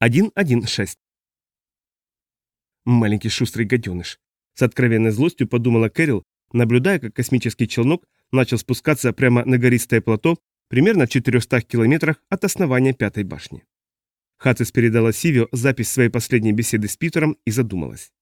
1.1.6 Маленький шустрый гаденыш. С откровенной злостью подумала Кэрил, наблюдая, как космический челнок начал спускаться прямо на гористое плато примерно в 400 километрах от основания пятой башни. Хатис передала Сивио запись своей последней беседы с Питером и задумалась.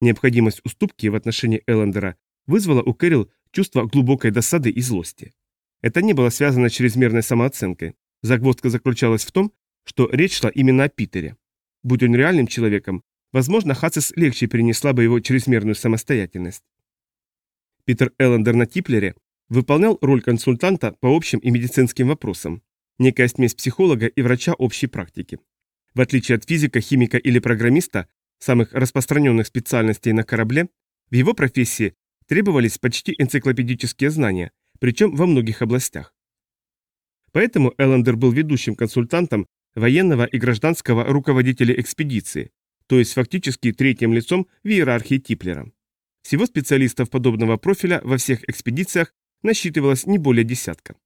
Необходимость уступки в отношении Эллендера вызвала у Кэрил чувство глубокой досады и злости. Это не было связано с чрезмерной самооценкой. Загвоздка заключалась в том, что речь шла именно о Питере. Будь он реальным человеком, возможно, Хацис легче перенесла бы его чрезмерную самостоятельность. Питер Эллендер на Типлере выполнял роль консультанта по общим и медицинским вопросам, некая смесь психолога и врача общей практики. В отличие от физика, химика или программиста, самых распространенных специальностей на корабле, в его профессии требовались почти энциклопедические знания, причем во многих областях. Поэтому Эллендер был ведущим консультантом военного и гражданского руководителя экспедиции, то есть фактически третьим лицом в иерархии Типлера. Всего специалистов подобного профиля во всех экспедициях насчитывалось не более десятка.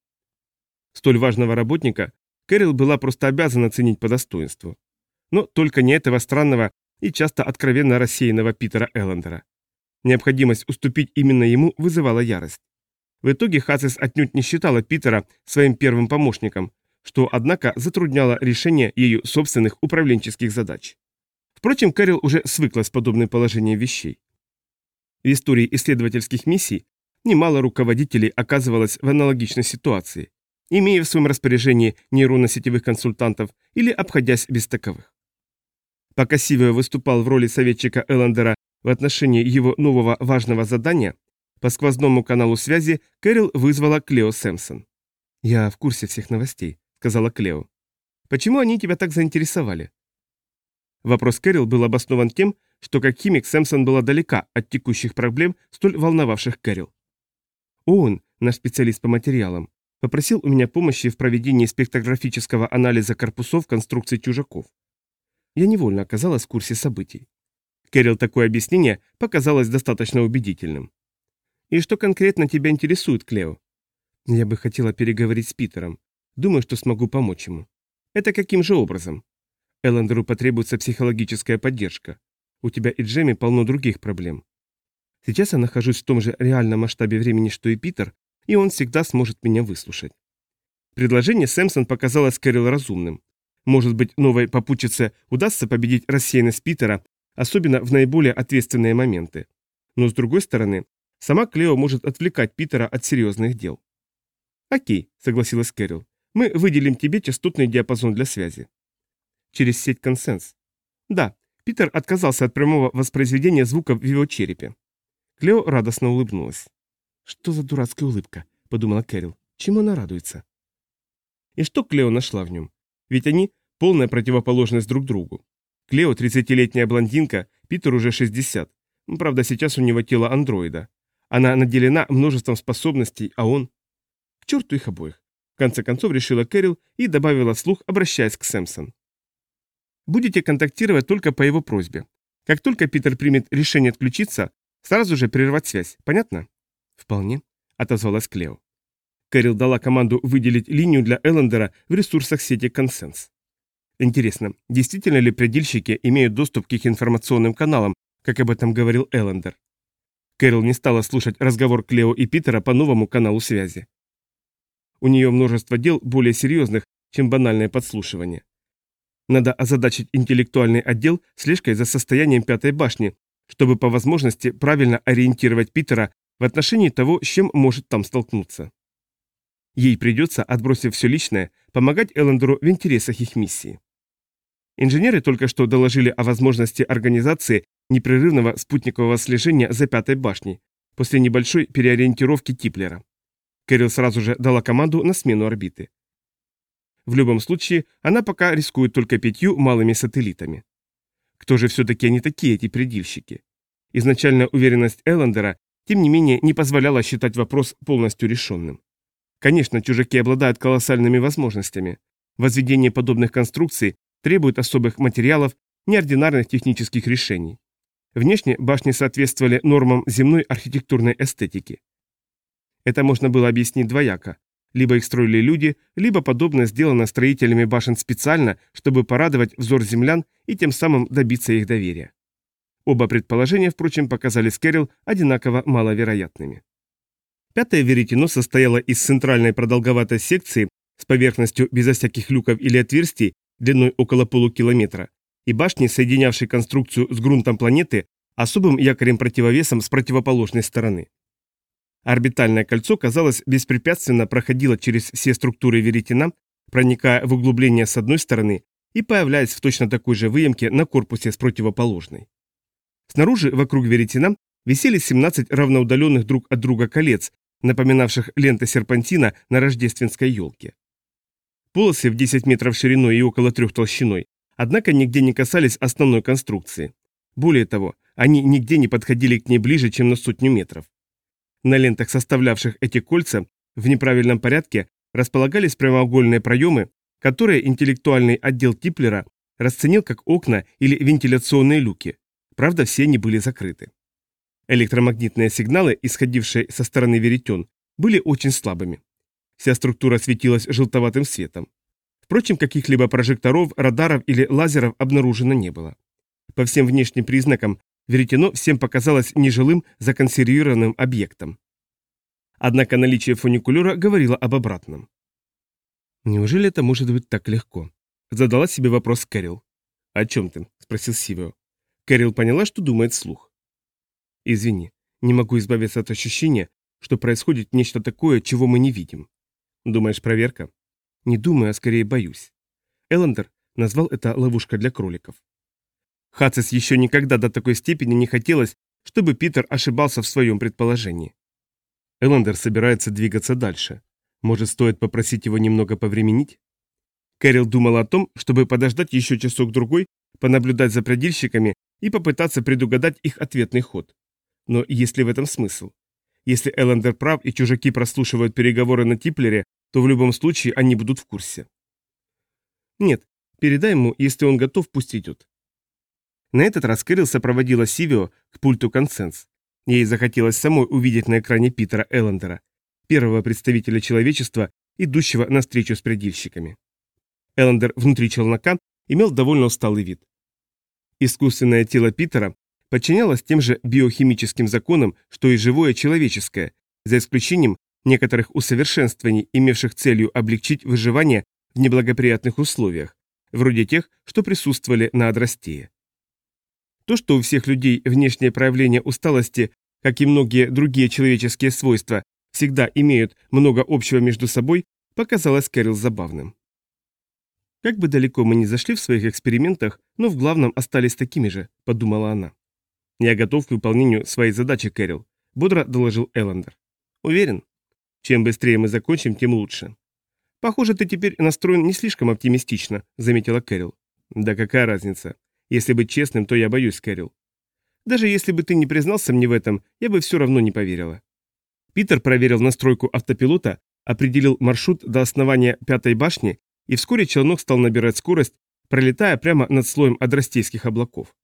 Столь важного работника Кэрил была просто обязана ценить по достоинству. Но только не этого странного и часто откровенно рассеянного Питера Эллендера. Необходимость уступить именно ему вызывала ярость. В итоге Хацис отнюдь не считала Питера своим первым помощником, что, однако, затрудняло решение ее собственных управленческих задач. Впрочем, Кэрил уже свыклась с подобным положением вещей. В истории исследовательских миссий немало руководителей оказывалось в аналогичной ситуации, имея в своем распоряжении нейронно-сетевых консультантов или обходясь без таковых. Пока Сивио выступал в роли советчика Эллендера в отношении его нового важного задания, по сквозному каналу связи Кэрил вызвала Клео Сэмпсон. «Я в курсе всех новостей», — сказала Клео. «Почему они тебя так заинтересовали?» Вопрос Кэрил был обоснован тем, что как химик Сэмпсон была далека от текущих проблем, столь волновавших Кэрил. Он, наш специалист по материалам, попросил у меня помощи в проведении спектрографического анализа корпусов конструкций чужаков. Я невольно оказалась в курсе событий. Кэрил такое объяснение показалось достаточно убедительным. «И что конкретно тебя интересует, Клео?» «Я бы хотела переговорить с Питером. Думаю, что смогу помочь ему». «Это каким же образом?» «Эллендеру потребуется психологическая поддержка. У тебя и Джемми полно других проблем. Сейчас я нахожусь в том же реальном масштабе времени, что и Питер, и он всегда сможет меня выслушать». Предложение Сэмсон показалось Кэрил разумным. Может быть, новой попутчице удастся победить рассеянность Питера особенно в наиболее ответственные моменты. Но с другой стороны, сама Клео может отвлекать Питера от серьезных дел. «Окей», — согласилась Кэрил, — «мы выделим тебе частотный диапазон для связи». «Через сеть консенс». «Да, Питер отказался от прямого воспроизведения звуков в его черепе». Клео радостно улыбнулась. «Что за дурацкая улыбка?» — подумала Кэрил. «Чему она радуется?» И что Клео нашла в нем? Ведь они — полная противоположность друг другу. Клео 30-летняя блондинка, Питер уже 60. Правда, сейчас у него тело андроида. Она наделена множеством способностей, а он... К черту их обоих. Конце концов решила Кэрил и добавила слух, обращаясь к Сэмпсон. Будете контактировать только по его просьбе. Как только Питер примет решение отключиться, сразу же прервать связь. Понятно? Вполне, отозвалась Клео. Кэрил дала команду выделить линию для Эллендера в ресурсах сети «Консенс». Интересно, действительно ли предельщики имеют доступ к их информационным каналам, как об этом говорил Эллендер? Кэрол не стала слушать разговор Клео и Питера по новому каналу связи. У нее множество дел более серьезных, чем банальное подслушивание. Надо озадачить интеллектуальный отдел слежкой за состоянием пятой башни, чтобы по возможности правильно ориентировать Питера в отношении того, с чем может там столкнуться. Ей придется, отбросив все личное, помогать Эллендеру в интересах их миссии. Инженеры только что доложили о возможности организации непрерывного спутникового слежения за пятой башней после небольшой переориентировки Типлера. Кэрил сразу же дала команду на смену орбиты. В любом случае, она пока рискует только пятью малыми сателлитами. Кто же все-таки они такие, эти предельщики? Изначальная уверенность Эллендера, тем не менее, не позволяла считать вопрос полностью решенным. Конечно, чужаки обладают колоссальными возможностями. Возведение подобных конструкций требует особых материалов, неординарных технических решений. Внешне башни соответствовали нормам земной архитектурной эстетики. Это можно было объяснить двояко. Либо их строили люди, либо подобное сделано строителями башен специально, чтобы порадовать взор землян и тем самым добиться их доверия. Оба предположения, впрочем, показались Кэрил одинаково маловероятными. Пятое веретено состояло из центральной продолговатой секции с поверхностью безо всяких люков или отверстий длиной около полукилометра и башни, соединявшей конструкцию с грунтом планеты особым якорем-противовесом с противоположной стороны. Орбитальное кольцо, казалось, беспрепятственно проходило через все структуры веретена, проникая в углубление с одной стороны и появляясь в точно такой же выемке на корпусе с противоположной. Снаружи, вокруг веретена, висели 17 равноудаленных друг от друга колец, напоминавших ленты серпантина на рождественской елке. Полосы в 10 метров шириной и около трех толщиной, однако нигде не касались основной конструкции. Более того, они нигде не подходили к ней ближе, чем на сотню метров. На лентах, составлявших эти кольца, в неправильном порядке располагались прямоугольные проемы, которые интеллектуальный отдел Типлера расценил как окна или вентиляционные люки. Правда, все они были закрыты. Электромагнитные сигналы, исходившие со стороны веретен, были очень слабыми. Вся структура светилась желтоватым светом. Впрочем, каких-либо прожекторов, радаров или лазеров обнаружено не было. По всем внешним признакам веретено всем показалось нежилым законсервированным объектом. Однако наличие фуникулера говорило об обратном. «Неужели это может быть так легко?» Задала себе вопрос Кэрил. «О чем ты?» – спросил Сивио. Кэрил поняла, что думает вслух. «Извини, не могу избавиться от ощущения, что происходит нечто такое, чего мы не видим. Думаешь, проверка?» «Не думаю, а скорее боюсь». Эллендер назвал это ловушка для кроликов. Хацис еще никогда до такой степени не хотелось, чтобы Питер ошибался в своем предположении. Эллендер собирается двигаться дальше. Может, стоит попросить его немного повременить? Кэрил думал о том, чтобы подождать еще часок-другой, понаблюдать за предельщиками и попытаться предугадать их ответный ход. Но есть ли в этом смысл? Если Эллендер прав и чужаки прослушивают переговоры на Типлере, то в любом случае они будут в курсе. Нет, передай ему, если он готов, пусть идет. На этот раз Кэрил сопроводила Сивио к пульту консенс. Ей захотелось самой увидеть на экране Питера Эллендера, первого представителя человечества, идущего на встречу с предельщиками. Эллендер внутри челнока имел довольно усталый вид. Искусственное тело Питера подчинялось тем же биохимическим законам, что и живое человеческое, за исключением некоторых усовершенствований, имевших целью облегчить выживание в неблагоприятных условиях, вроде тех, что присутствовали на Адрастее. То, что у всех людей внешнее проявление усталости, как и многие другие человеческие свойства, всегда имеют много общего между собой, показалось Кэрил забавным. «Как бы далеко мы ни зашли в своих экспериментах, но в главном остались такими же», — подумала она. «Я готов к выполнению своей задачи, Кэрил», — бодро доложил Эллендер. «Уверен? Чем быстрее мы закончим, тем лучше». «Похоже, ты теперь настроен не слишком оптимистично», — заметила Кэрил. «Да какая разница? Если быть честным, то я боюсь, Кэрил. Даже если бы ты не признался мне в этом, я бы все равно не поверила. Питер проверил настройку автопилота, определил маршрут до основания пятой башни, и вскоре челнок стал набирать скорость, пролетая прямо над слоем адрастейских облаков.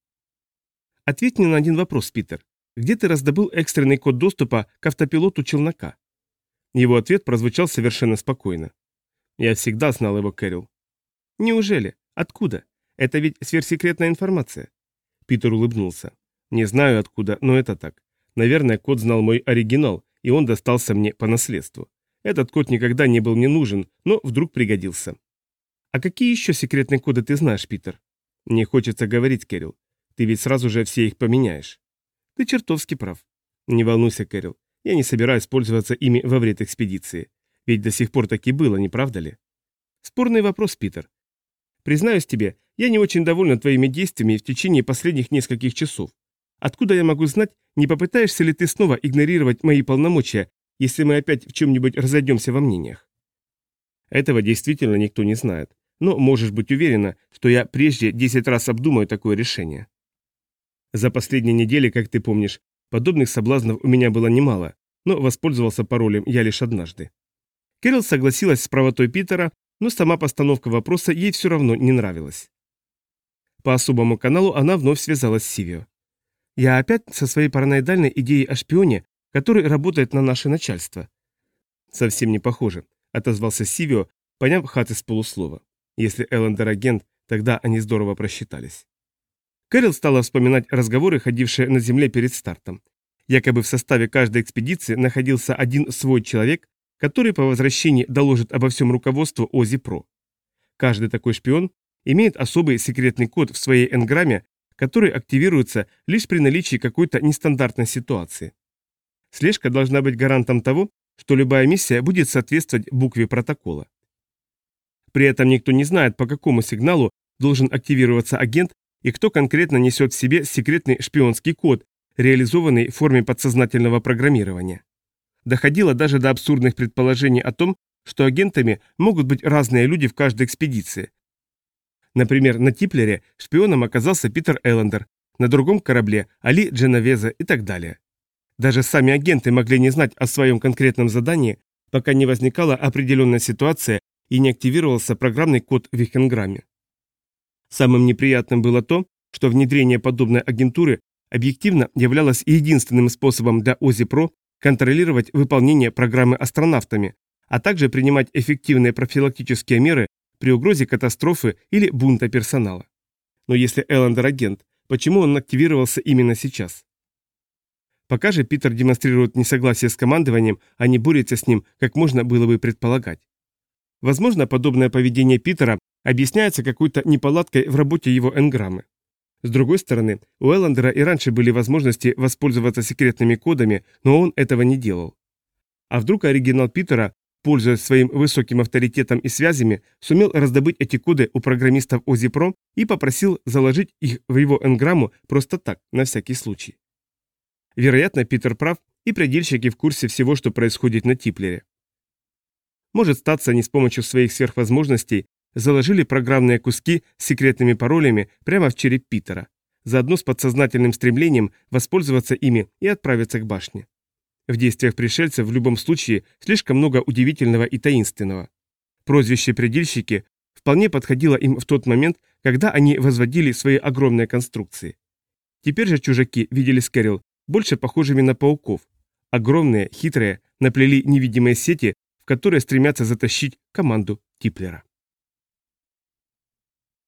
Ответь мне на один вопрос, Питер. Где ты раздобыл экстренный код доступа к автопилоту челнока? Его ответ прозвучал совершенно спокойно. Я всегда знал его, Кэрил. Неужели? Откуда? Это ведь сверхсекретная информация. Питер улыбнулся. Не знаю откуда, но это так. Наверное, код знал мой оригинал, и он достался мне по наследству. Этот код никогда не был мне нужен, но вдруг пригодился. А какие еще секретные коды ты знаешь, Питер? Не хочется говорить, Кэрил. Ты ведь сразу же все их поменяешь. Ты чертовски прав. Не волнуйся, Кэрил. Я не собираюсь пользоваться ими во вред экспедиции. Ведь до сих пор так и было, не правда ли? Спорный вопрос, Питер. Признаюсь тебе, я не очень довольна твоими действиями в течение последних нескольких часов. Откуда я могу знать, не попытаешься ли ты снова игнорировать мои полномочия, если мы опять в чем-нибудь разойдемся во мнениях? Этого действительно никто не знает, но можешь быть уверена, что я прежде 10 раз обдумаю такое решение. За последние недели, как ты помнишь, подобных соблазнов у меня было немало, но воспользовался паролем я лишь однажды. Кэрол согласилась с правотой Питера, но сама постановка вопроса ей все равно не нравилась. По особому каналу она вновь связалась с Сивио. «Я опять со своей параноидальной идеей о шпионе, который работает на наше начальство». «Совсем не похоже», — отозвался Сивио, поняв хаты с полуслова. Если Эллендер агент, тогда они здорово просчитались. Кэрил стала вспоминать разговоры, ходившие на Земле перед стартом. Якобы в составе каждой экспедиции находился один свой человек, который по возвращении доложит обо всем руководству ОЗИ-ПРО. Каждый такой шпион имеет особый секретный код в своей энграмме, который активируется лишь при наличии какой-то нестандартной ситуации. Слежка должна быть гарантом того, что любая миссия будет соответствовать букве протокола. При этом никто не знает, по какому сигналу должен активироваться агент и кто конкретно несет в себе секретный шпионский код, реализованный в форме подсознательного программирования. Доходило даже до абсурдных предположений о том, что агентами могут быть разные люди в каждой экспедиции. Например, на Типлере шпионом оказался Питер Эллендер, на другом корабле Али Дженовеза и так далее. Даже сами агенты могли не знать о своем конкретном задании, пока не возникала определенная ситуация и не активировался программный код в их энграмме. Самым неприятным было то, что внедрение подобной агентуры объективно являлось единственным способом для ОЗИ-ПРО контролировать выполнение программы астронавтами, а также принимать эффективные профилактические меры при угрозе катастрофы или бунта персонала. Но если Эллендер агент, почему он активировался именно сейчас? Пока же Питер демонстрирует несогласие с командованием, а не борется с ним, как можно было бы предполагать. Возможно, подобное поведение Питера объясняется какой-то неполадкой в работе его энграммы. С другой стороны, у Эллендера и раньше были возможности воспользоваться секретными кодами, но он этого не делал. А вдруг оригинал Питера, пользуясь своим высоким авторитетом и связями, сумел раздобыть эти коды у программистов ОЗИПРО и попросил заложить их в его энграмму просто так, на всякий случай. Вероятно, Питер прав, и предельщики в курсе всего, что происходит на Типлере. Может статься, они с помощью своих сверхвозможностей заложили программные куски с секретными паролями прямо в череп Питера, заодно с подсознательным стремлением воспользоваться ими и отправиться к башне. В действиях пришельцев в любом случае слишком много удивительного и таинственного. Прозвище «предельщики» вполне подходило им в тот момент, когда они возводили свои огромные конструкции. Теперь же чужаки видели Скэрилл больше похожими на пауков. Огромные, хитрые, наплели невидимые сети, в которые стремятся затащить команду Типлера.